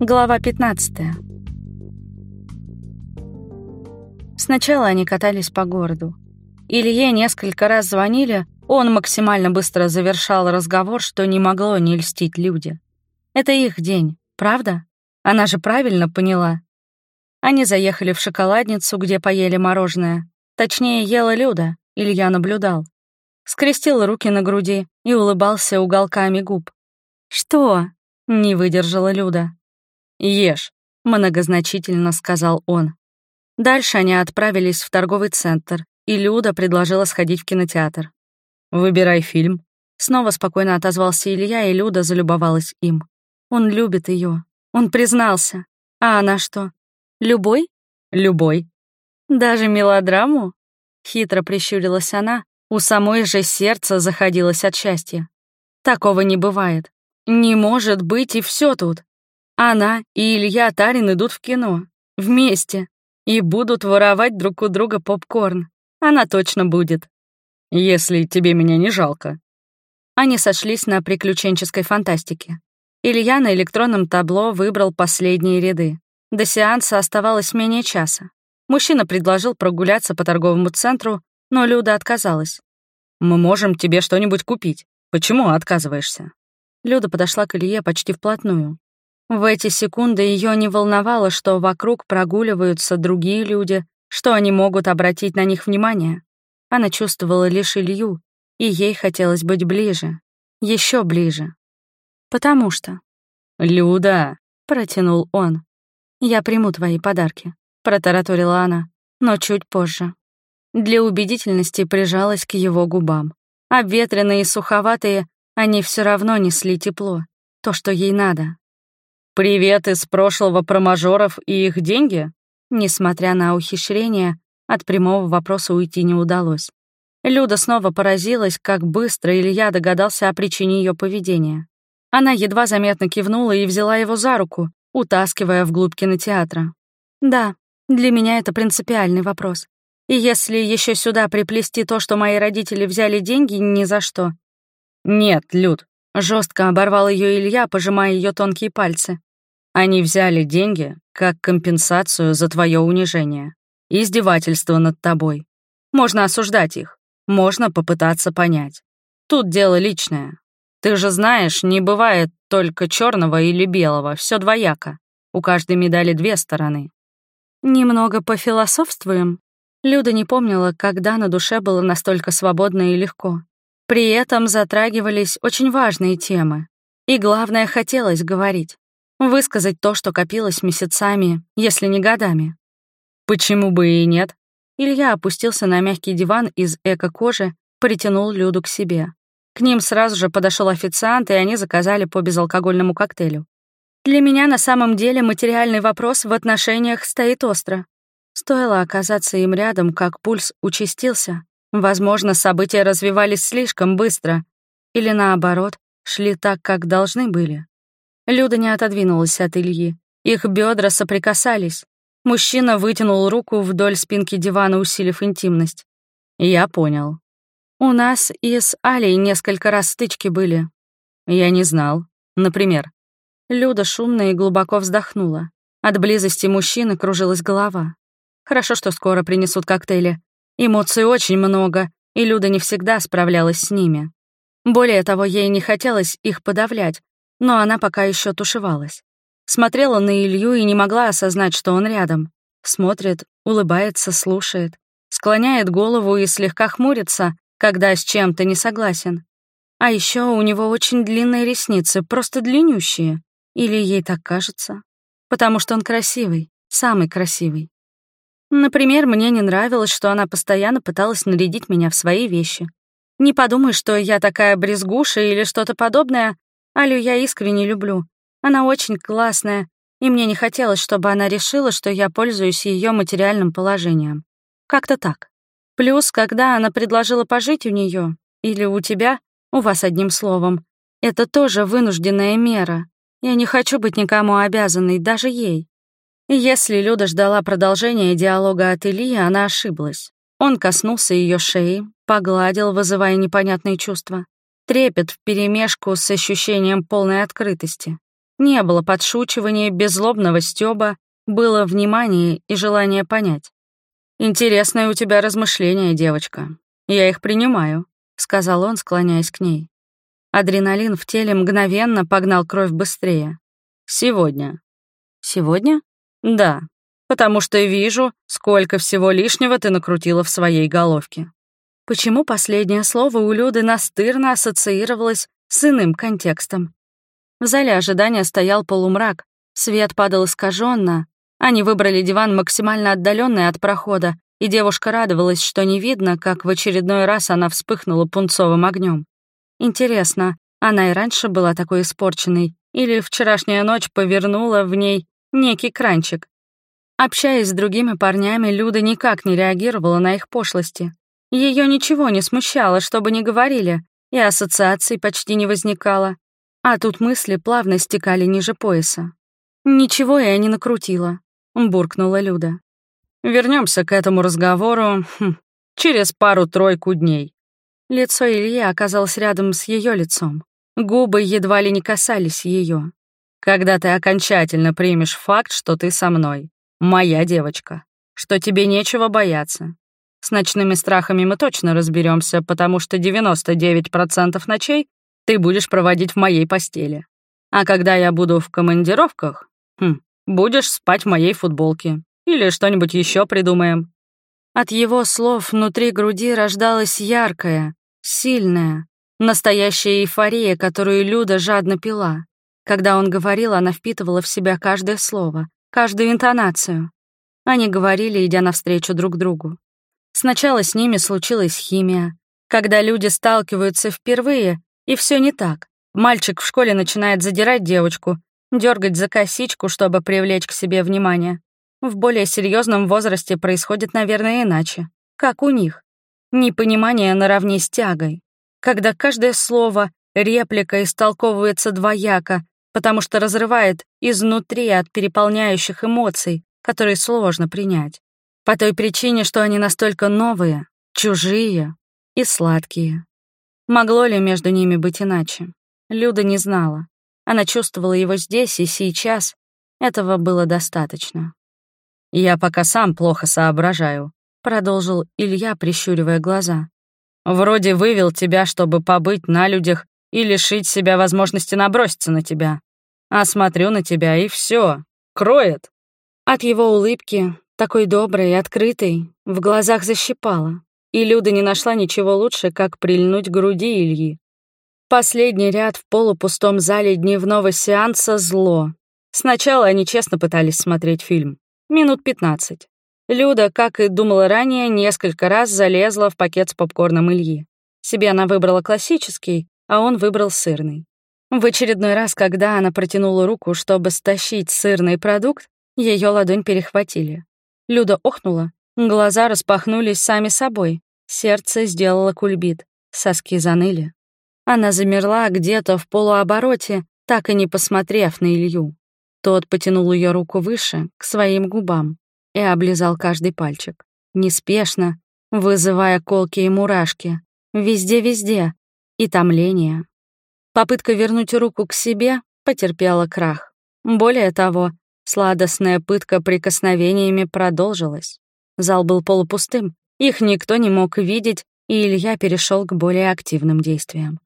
Глава 15. Сначала они катались по городу. Илье несколько раз звонили, он максимально быстро завершал разговор, что не могло не льстить люди. Это их день, правда? Она же правильно поняла. Они заехали в шоколадницу, где поели мороженое. Точнее, ела Люда, Илья наблюдал. Скрестил руки на груди и улыбался уголками губ. «Что?» — не выдержала Люда. «Ешь», — многозначительно сказал он. Дальше они отправились в торговый центр, и Люда предложила сходить в кинотеатр. «Выбирай фильм». Снова спокойно отозвался Илья, и Люда залюбовалась им. Он любит ее. Он признался. А она что? Любой? Любой. Даже мелодраму? Хитро прищурилась она, у самой же сердце заходилось от счастья. Такого не бывает. Не может быть, и все тут. Она и Илья Тарин идут в кино. Вместе. И будут воровать друг у друга попкорн. Она точно будет. Если тебе меня не жалко. Они сошлись на приключенческой фантастике. Илья на электронном табло выбрал последние ряды. До сеанса оставалось менее часа. Мужчина предложил прогуляться по торговому центру, но Люда отказалась. «Мы можем тебе что-нибудь купить. Почему отказываешься?» Люда подошла к Илье почти вплотную. В эти секунды ее не волновало, что вокруг прогуливаются другие люди, что они могут обратить на них внимание. Она чувствовала лишь Илью, и ей хотелось быть ближе, еще ближе. Потому что... «Люда!» — протянул он. «Я приму твои подарки», — протараторила она, но чуть позже. Для убедительности прижалась к его губам. Обветренные и суховатые, они все равно несли тепло, то, что ей надо. «Привет из прошлого про мажоров и их деньги?» Несмотря на ухищрение, от прямого вопроса уйти не удалось. Люда снова поразилась, как быстро Илья догадался о причине ее поведения. Она едва заметно кивнула и взяла его за руку, утаскивая вглубь кинотеатра. «Да, для меня это принципиальный вопрос. И если еще сюда приплести то, что мои родители взяли деньги ни за что...» «Нет, Люд», — жестко оборвал ее Илья, пожимая ее тонкие пальцы. Они взяли деньги как компенсацию за твое унижение, издевательство над тобой. Можно осуждать их, можно попытаться понять. Тут дело личное. Ты же знаешь, не бывает только черного или белого, все двояко. У каждой медали две стороны. Немного пофилософствуем. Люда не помнила, когда на душе было настолько свободно и легко. При этом затрагивались очень важные темы. И главное, хотелось говорить. Высказать то, что копилось месяцами, если не годами. Почему бы и нет? Илья опустился на мягкий диван из эко-кожи, притянул Люду к себе. К ним сразу же подошел официант, и они заказали по безалкогольному коктейлю. Для меня на самом деле материальный вопрос в отношениях стоит остро. Стоило оказаться им рядом, как пульс участился. Возможно, события развивались слишком быстро. Или наоборот, шли так, как должны были. Люда не отодвинулась от Ильи. Их бедра соприкасались. Мужчина вытянул руку вдоль спинки дивана, усилив интимность. Я понял. У нас и с Алей несколько раз стычки были. Я не знал. Например. Люда шумно и глубоко вздохнула. От близости мужчины кружилась голова. Хорошо, что скоро принесут коктейли. Эмоций очень много, и Люда не всегда справлялась с ними. Более того, ей не хотелось их подавлять, но она пока еще тушевалась. Смотрела на Илью и не могла осознать, что он рядом. Смотрит, улыбается, слушает, склоняет голову и слегка хмурится, когда с чем-то не согласен. А еще у него очень длинные ресницы, просто длиннющие. Или ей так кажется. Потому что он красивый, самый красивый. Например, мне не нравилось, что она постоянно пыталась нарядить меня в свои вещи. Не подумай, что я такая брезгуша или что-то подобное, Алю я искренне люблю. Она очень классная, и мне не хотелось, чтобы она решила, что я пользуюсь ее материальным положением. Как-то так. Плюс, когда она предложила пожить у нее или у тебя, у вас одним словом, это тоже вынужденная мера. Я не хочу быть никому обязанной, даже ей. если Люда ждала продолжения диалога от Ильи, она ошиблась. Он коснулся ее шеи, погладил, вызывая непонятные чувства. Трепет вперемешку с ощущением полной открытости. Не было подшучивания, беззлобного стёба, было внимание и желание понять. «Интересное у тебя размышление, девочка. Я их принимаю», — сказал он, склоняясь к ней. Адреналин в теле мгновенно погнал кровь быстрее. «Сегодня». «Сегодня?» «Да, потому что вижу, сколько всего лишнего ты накрутила в своей головке». Почему последнее слово у Люды настырно ассоциировалось с иным контекстом? В зале ожидания стоял полумрак, свет падал искаженно. Они выбрали диван максимально отдаленный от прохода, и девушка радовалась, что не видно, как в очередной раз она вспыхнула пунцовым огнем. Интересно, она и раньше была такой испорченной, или вчерашняя ночь повернула в ней некий кранчик? Общаясь с другими парнями, Люда никак не реагировала на их пошлости. Ее ничего не смущало, что бы ни говорили, и ассоциаций почти не возникало. А тут мысли плавно стекали ниже пояса. «Ничего я не накрутила», — буркнула Люда. Вернемся к этому разговору хм, через пару-тройку дней». Лицо Ильи оказалось рядом с ее лицом. Губы едва ли не касались ее. «Когда ты окончательно примешь факт, что ты со мной, моя девочка, что тебе нечего бояться, с ночными страхами мы точно разберемся, потому что 99% ночей ты будешь проводить в моей постели. А когда я буду в командировках, хм, будешь спать в моей футболке. Или что-нибудь еще придумаем». От его слов внутри груди рождалась яркая, сильная, настоящая эйфория, которую Люда жадно пила. Когда он говорил, она впитывала в себя каждое слово, каждую интонацию. Они говорили, идя навстречу друг другу. Сначала с ними случилась химия. Когда люди сталкиваются впервые, и все не так. Мальчик в школе начинает задирать девочку, дергать за косичку, чтобы привлечь к себе внимание. В более серьезном возрасте происходит, наверное, иначе. Как у них. Непонимание наравне с тягой. Когда каждое слово, реплика истолковывается двояко, потому что разрывает изнутри от переполняющих эмоций, которые сложно принять. По той причине, что они настолько новые, чужие и сладкие. Могло ли между ними быть иначе? Люда не знала. Она чувствовала его здесь и сейчас. Этого было достаточно. «Я пока сам плохо соображаю», — продолжил Илья, прищуривая глаза. «Вроде вывел тебя, чтобы побыть на людях и лишить себя возможности наброситься на тебя. А смотрю на тебя, и все, кроет». От его улыбки такой доброй и открытой, в глазах защипала, и Люда не нашла ничего лучше, как прильнуть к груди Ильи. Последний ряд в полупустом зале дневного сеанса «Зло». Сначала они честно пытались смотреть фильм. Минут пятнадцать. Люда, как и думала ранее, несколько раз залезла в пакет с попкорном Ильи. Себе она выбрала классический, а он выбрал сырный. В очередной раз, когда она протянула руку, чтобы стащить сырный продукт, ее ладонь перехватили. Люда охнула, глаза распахнулись сами собой, сердце сделало кульбит, соски заныли. Она замерла где-то в полуобороте, так и не посмотрев на Илью. Тот потянул ее руку выше, к своим губам, и облизал каждый пальчик. Неспешно, вызывая колки и мурашки. Везде-везде. И томление. Попытка вернуть руку к себе потерпела крах. Более того, Сладостная пытка прикосновениями продолжилась. Зал был полупустым, их никто не мог видеть, и Илья перешел к более активным действиям.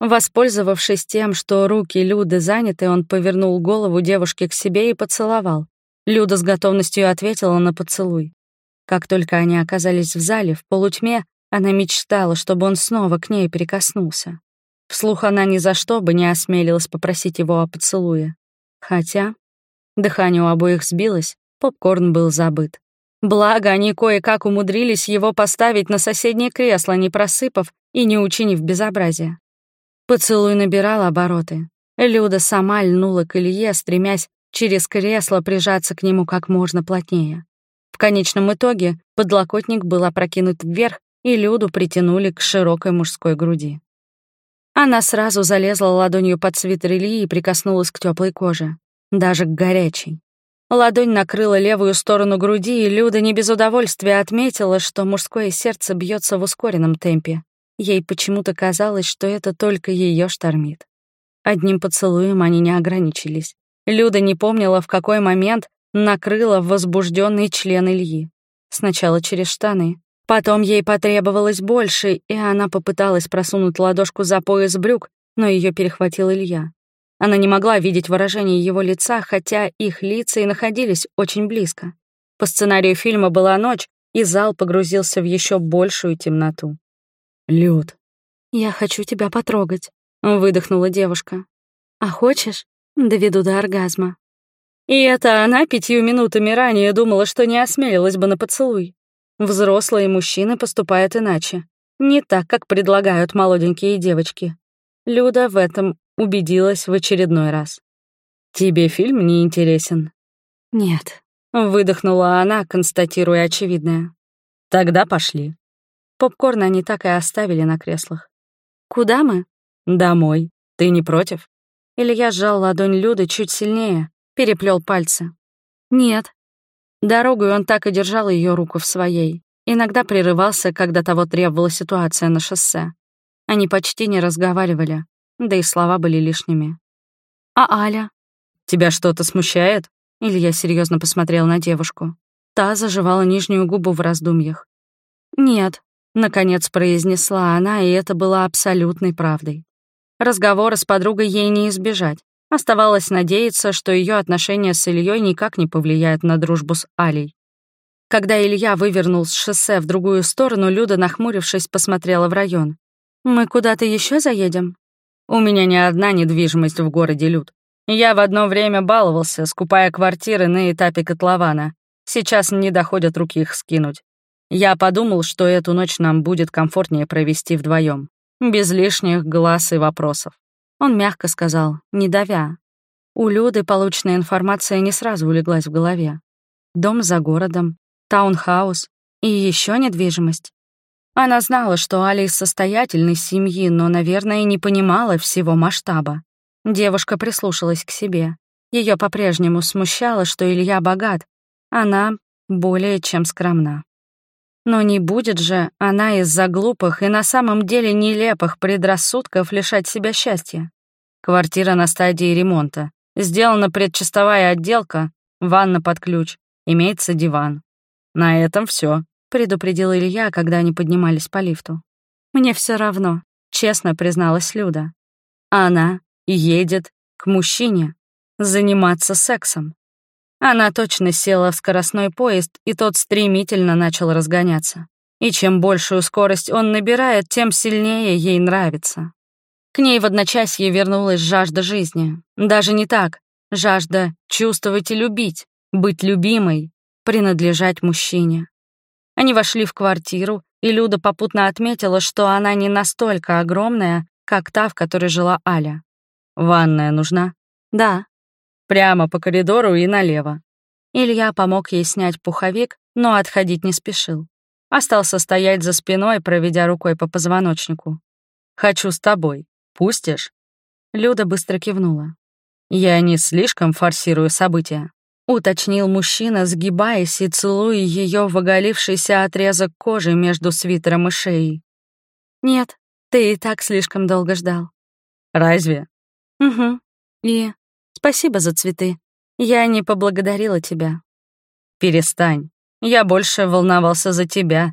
Воспользовавшись тем, что руки Люды заняты, он повернул голову девушки к себе и поцеловал. Люда с готовностью ответила на поцелуй. Как только они оказались в зале, в полутьме, она мечтала, чтобы он снова к ней прикоснулся. Вслух она ни за что бы не осмелилась попросить его о поцелуе. Хотя Дыхание у обоих сбилось, попкорн был забыт. Благо, они кое-как умудрились его поставить на соседнее кресло, не просыпав и не учинив безобразия. Поцелуй набирал обороты. Люда сама льнула к Илье, стремясь через кресло прижаться к нему как можно плотнее. В конечном итоге подлокотник был опрокинут вверх, и Люду притянули к широкой мужской груди. Она сразу залезла ладонью под свитер Ильи и прикоснулась к теплой коже даже горячей. Ладонь накрыла левую сторону груди, и Люда не без удовольствия отметила, что мужское сердце бьется в ускоренном темпе. Ей почему-то казалось, что это только ее штормит. Одним поцелуем они не ограничились. Люда не помнила, в какой момент накрыла возбужденный член Ильи. Сначала через штаны. Потом ей потребовалось больше, и она попыталась просунуть ладошку за пояс брюк, но ее перехватил Илья. Она не могла видеть выражение его лица, хотя их лица и находились очень близко. По сценарию фильма была ночь, и зал погрузился в еще большую темноту. «Люд». «Я хочу тебя потрогать», — выдохнула девушка. «А хочешь? Доведу до оргазма». И это она пятью минутами ранее думала, что не осмелилась бы на поцелуй. Взрослые мужчины поступают иначе. Не так, как предлагают молоденькие девочки. Люда в этом убедилась в очередной раз. «Тебе фильм не интересен?» «Нет», — выдохнула она, констатируя очевидное. «Тогда пошли». Попкорн они так и оставили на креслах. «Куда мы?» «Домой. Ты не против?» Илья сжал ладонь Люды чуть сильнее, переплел пальцы. «Нет». Дорогой он так и держал ее руку в своей. Иногда прерывался, когда того требовала ситуация на шоссе. Они почти не разговаривали, да и слова были лишними. «А Аля?» «Тебя что-то смущает?» Илья серьезно посмотрел на девушку. Та заживала нижнюю губу в раздумьях. «Нет», — наконец произнесла она, и это было абсолютной правдой. Разговора с подругой ей не избежать. Оставалось надеяться, что ее отношения с Ильей никак не повлияют на дружбу с Алей. Когда Илья вывернул с шоссе в другую сторону, Люда, нахмурившись, посмотрела в район. «Мы куда-то еще заедем?» «У меня не одна недвижимость в городе, Люд. Я в одно время баловался, скупая квартиры на этапе котлована. Сейчас не доходят руки их скинуть. Я подумал, что эту ночь нам будет комфортнее провести вдвоем, без лишних глаз и вопросов. Он мягко сказал, не давя. У Люды полученная информация не сразу улеглась в голове. Дом за городом, таунхаус и еще недвижимость. Она знала, что Али из состоятельной семьи, но, наверное, не понимала всего масштаба. Девушка прислушалась к себе. Ее по-прежнему смущало, что Илья богат. Она более чем скромна. Но не будет же она из-за глупых и на самом деле нелепых предрассудков лишать себя счастья. Квартира на стадии ремонта. Сделана предчистовая отделка, ванна под ключ, имеется диван. На этом все, предупредил Илья, когда они поднимались по лифту. Мне все равно, честно призналась Люда. Она едет к мужчине заниматься сексом. Она точно села в скоростной поезд, и тот стремительно начал разгоняться. И чем большую скорость он набирает, тем сильнее ей нравится. К ней в одночасье вернулась жажда жизни. Даже не так. Жажда чувствовать и любить, быть любимой, принадлежать мужчине. Они вошли в квартиру, и Люда попутно отметила, что она не настолько огромная, как та, в которой жила Аля. «Ванная нужна?» «Да», Прямо по коридору и налево. Илья помог ей снять пуховик, но отходить не спешил. Остался стоять за спиной, проведя рукой по позвоночнику. «Хочу с тобой. Пустишь?» Люда быстро кивнула. «Я не слишком форсирую события», — уточнил мужчина, сгибаясь и целуя ее в оголившийся отрезок кожи между свитером и шеей. «Нет, ты и так слишком долго ждал». «Разве?» «Угу. И Спасибо за цветы. Я не поблагодарила тебя. Перестань. Я больше волновался за тебя.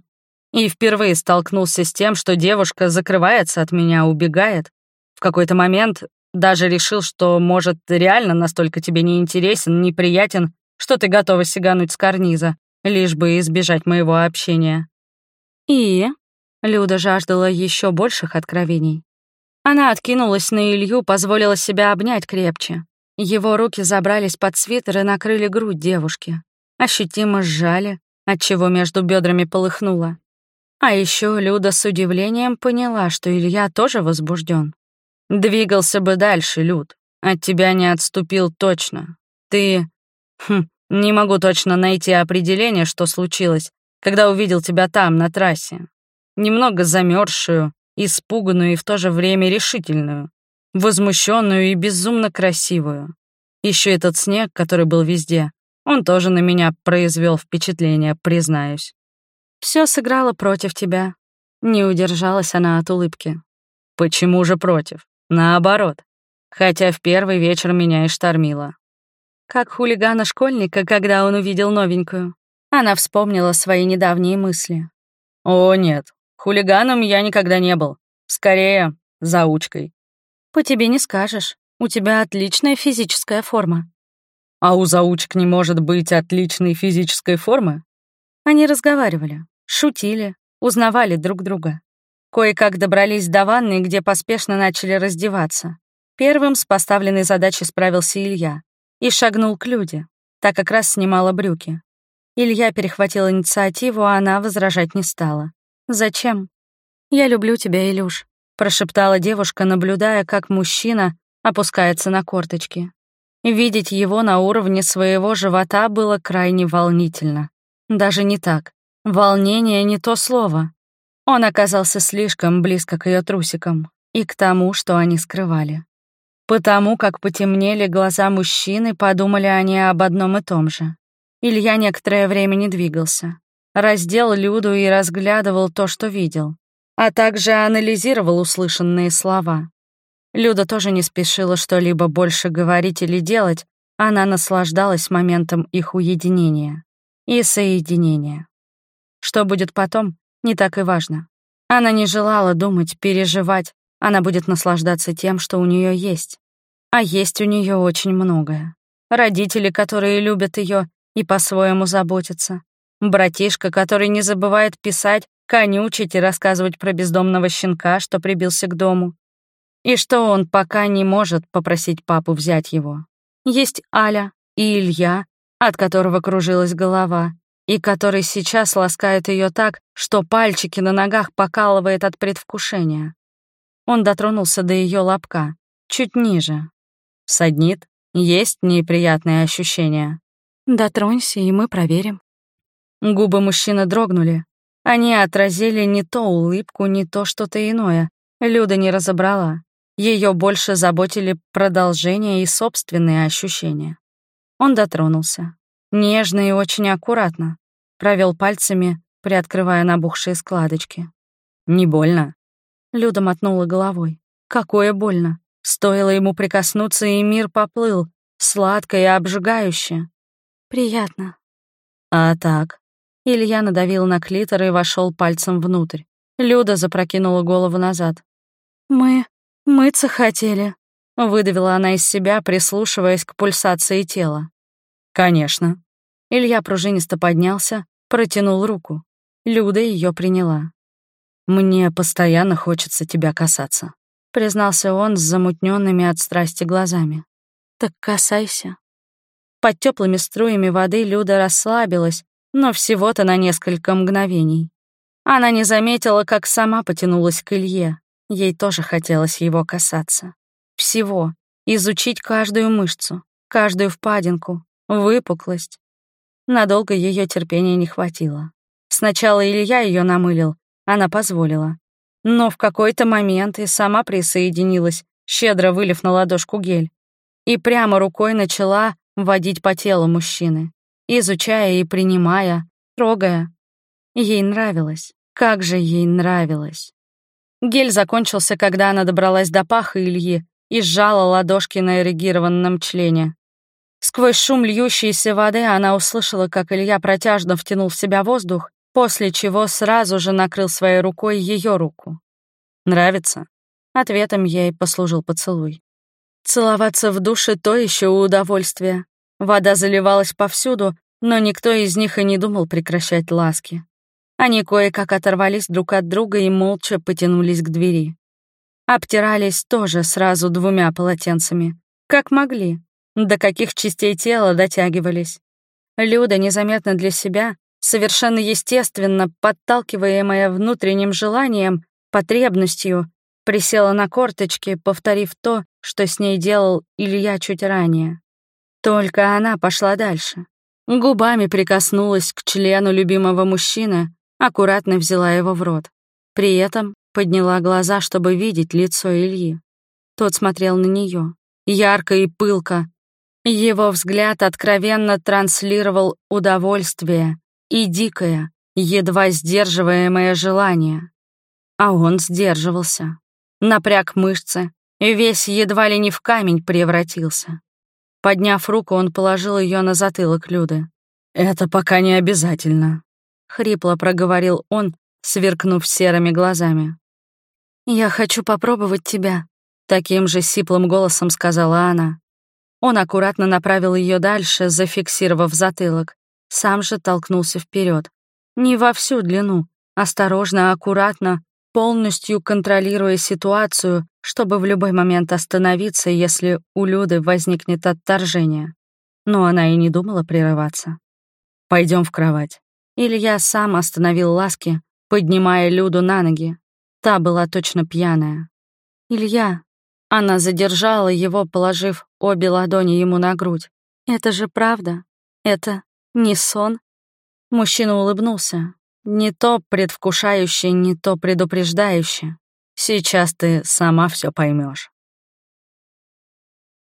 И впервые столкнулся с тем, что девушка закрывается от меня, убегает. В какой-то момент даже решил, что, может, реально настолько тебе не интересен, неприятен, что ты готова сигануть с карниза, лишь бы избежать моего общения. И Люда жаждала еще больших откровений. Она откинулась на Илью, позволила себя обнять крепче. Его руки забрались под свитер и накрыли грудь девушки. Ощутимо сжали, отчего между бедрами полыхнуло. А еще Люда с удивлением поняла, что Илья тоже возбужден. «Двигался бы дальше, Люд. От тебя не отступил точно. Ты... Хм, не могу точно найти определение, что случилось, когда увидел тебя там, на трассе. Немного замерзшую, испуганную и в то же время решительную возмущенную и безумно красивую. Еще этот снег, который был везде, он тоже на меня произвел впечатление, признаюсь. Все сыграло против тебя. Не удержалась она от улыбки. Почему же против? Наоборот. Хотя в первый вечер меня и штормило. Как хулигана-школьника, когда он увидел новенькую. Она вспомнила свои недавние мысли. «О, нет, хулиганом я никогда не был. Скорее, заучкой». «По тебе не скажешь. У тебя отличная физическая форма». «А у заучек не может быть отличной физической формы?» Они разговаривали, шутили, узнавали друг друга. Кое-как добрались до ванны, где поспешно начали раздеваться. Первым с поставленной задачей справился Илья и шагнул к Люде, так как раз снимала брюки. Илья перехватил инициативу, а она возражать не стала. «Зачем?» «Я люблю тебя, Илюш», — прошептала девушка, наблюдая, как мужчина опускается на корточки. Видеть его на уровне своего живота было крайне волнительно. Даже не так. Волнение — не то слово. Он оказался слишком близко к ее трусикам и к тому, что они скрывали. Потому как потемнели глаза мужчины, подумали они об одном и том же. Илья некоторое время не двигался. Раздел Люду и разглядывал то, что видел, а также анализировал услышанные слова. Люда тоже не спешила что-либо больше говорить или делать, она наслаждалась моментом их уединения и соединения. Что будет потом, не так и важно. Она не желала думать, переживать, она будет наслаждаться тем, что у нее есть. А есть у нее очень многое. Родители, которые любят ее и по-своему заботятся. Братишка, который не забывает писать, конючить и рассказывать про бездомного щенка, что прибился к дому. И что он пока не может попросить папу взять его. Есть Аля и Илья, от которого кружилась голова, и который сейчас ласкает ее так, что пальчики на ногах покалывает от предвкушения. Он дотронулся до ее лобка, чуть ниже. Саднит, есть неприятные ощущения. Дотронься, и мы проверим. Губы мужчины дрогнули. Они отразили не то улыбку, не то что-то иное. Люда не разобрала. Ее больше заботили продолжение и собственные ощущения. Он дотронулся. Нежно и очень аккуратно. Провел пальцами, приоткрывая набухшие складочки. «Не больно?» Люда мотнула головой. «Какое больно!» Стоило ему прикоснуться, и мир поплыл, сладко и обжигающе. «Приятно». «А так?» Илья надавил на клитор и вошел пальцем внутрь. Люда запрокинула голову назад. «Мы... мыться хотели», — выдавила она из себя, прислушиваясь к пульсации тела. «Конечно». Илья пружинисто поднялся, протянул руку. Люда ее приняла. «Мне постоянно хочется тебя касаться», — признался он с замутненными от страсти глазами. «Так касайся». Под теплыми струями воды Люда расслабилась, но всего-то на несколько мгновений. Она не заметила, как сама потянулась к Илье. Ей тоже хотелось его касаться. Всего. Изучить каждую мышцу, каждую впадинку, выпуклость. Надолго ее терпения не хватило. Сначала Илья ее намылил, она позволила. Но в какой-то момент и сама присоединилась, щедро вылив на ладошку гель. И прямо рукой начала водить по телу мужчины, изучая и принимая, трогая. Ей нравилось. Как же ей нравилось. Гель закончился, когда она добралась до паха Ильи и сжала ладошки на эрегированном члене. Сквозь шум льющейся воды она услышала, как Илья протяжно втянул в себя воздух, после чего сразу же накрыл своей рукой ее руку. «Нравится?» Ответом ей послужил поцелуй. Целоваться в душе — то еще удовольствие. Вода заливалась повсюду, но никто из них и не думал прекращать ласки. Они кое-как оторвались друг от друга и молча потянулись к двери. Обтирались тоже сразу двумя полотенцами. Как могли, до каких частей тела дотягивались. Люда незаметно для себя, совершенно естественно, подталкиваемая внутренним желанием, потребностью, присела на корточки, повторив то, что с ней делал Илья чуть ранее. Только она пошла дальше. Губами прикоснулась к члену любимого мужчины, аккуратно взяла его в рот. При этом подняла глаза, чтобы видеть лицо Ильи. Тот смотрел на нее, ярко и пылко, его взгляд откровенно транслировал удовольствие и дикое, едва сдерживаемое желание. А он сдерживался. Напряг мышцы, весь едва ли не в камень превратился. Подняв руку, он положил ее на затылок Люды. «Это пока не обязательно», — хрипло проговорил он, сверкнув серыми глазами. «Я хочу попробовать тебя», — таким же сиплым голосом сказала она. Он аккуратно направил ее дальше, зафиксировав затылок. Сам же толкнулся вперед. Не во всю длину, осторожно, аккуратно, полностью контролируя ситуацию, чтобы в любой момент остановиться, если у Люды возникнет отторжение. Но она и не думала прерываться. Пойдем в кровать. Илья сам остановил ласки, поднимая Люду на ноги. Та была точно пьяная. «Илья...» Она задержала его, положив обе ладони ему на грудь. «Это же правда? Это не сон?» Мужчина улыбнулся. Не то предвкушающе, не то предупреждающе. Сейчас ты сама все поймешь.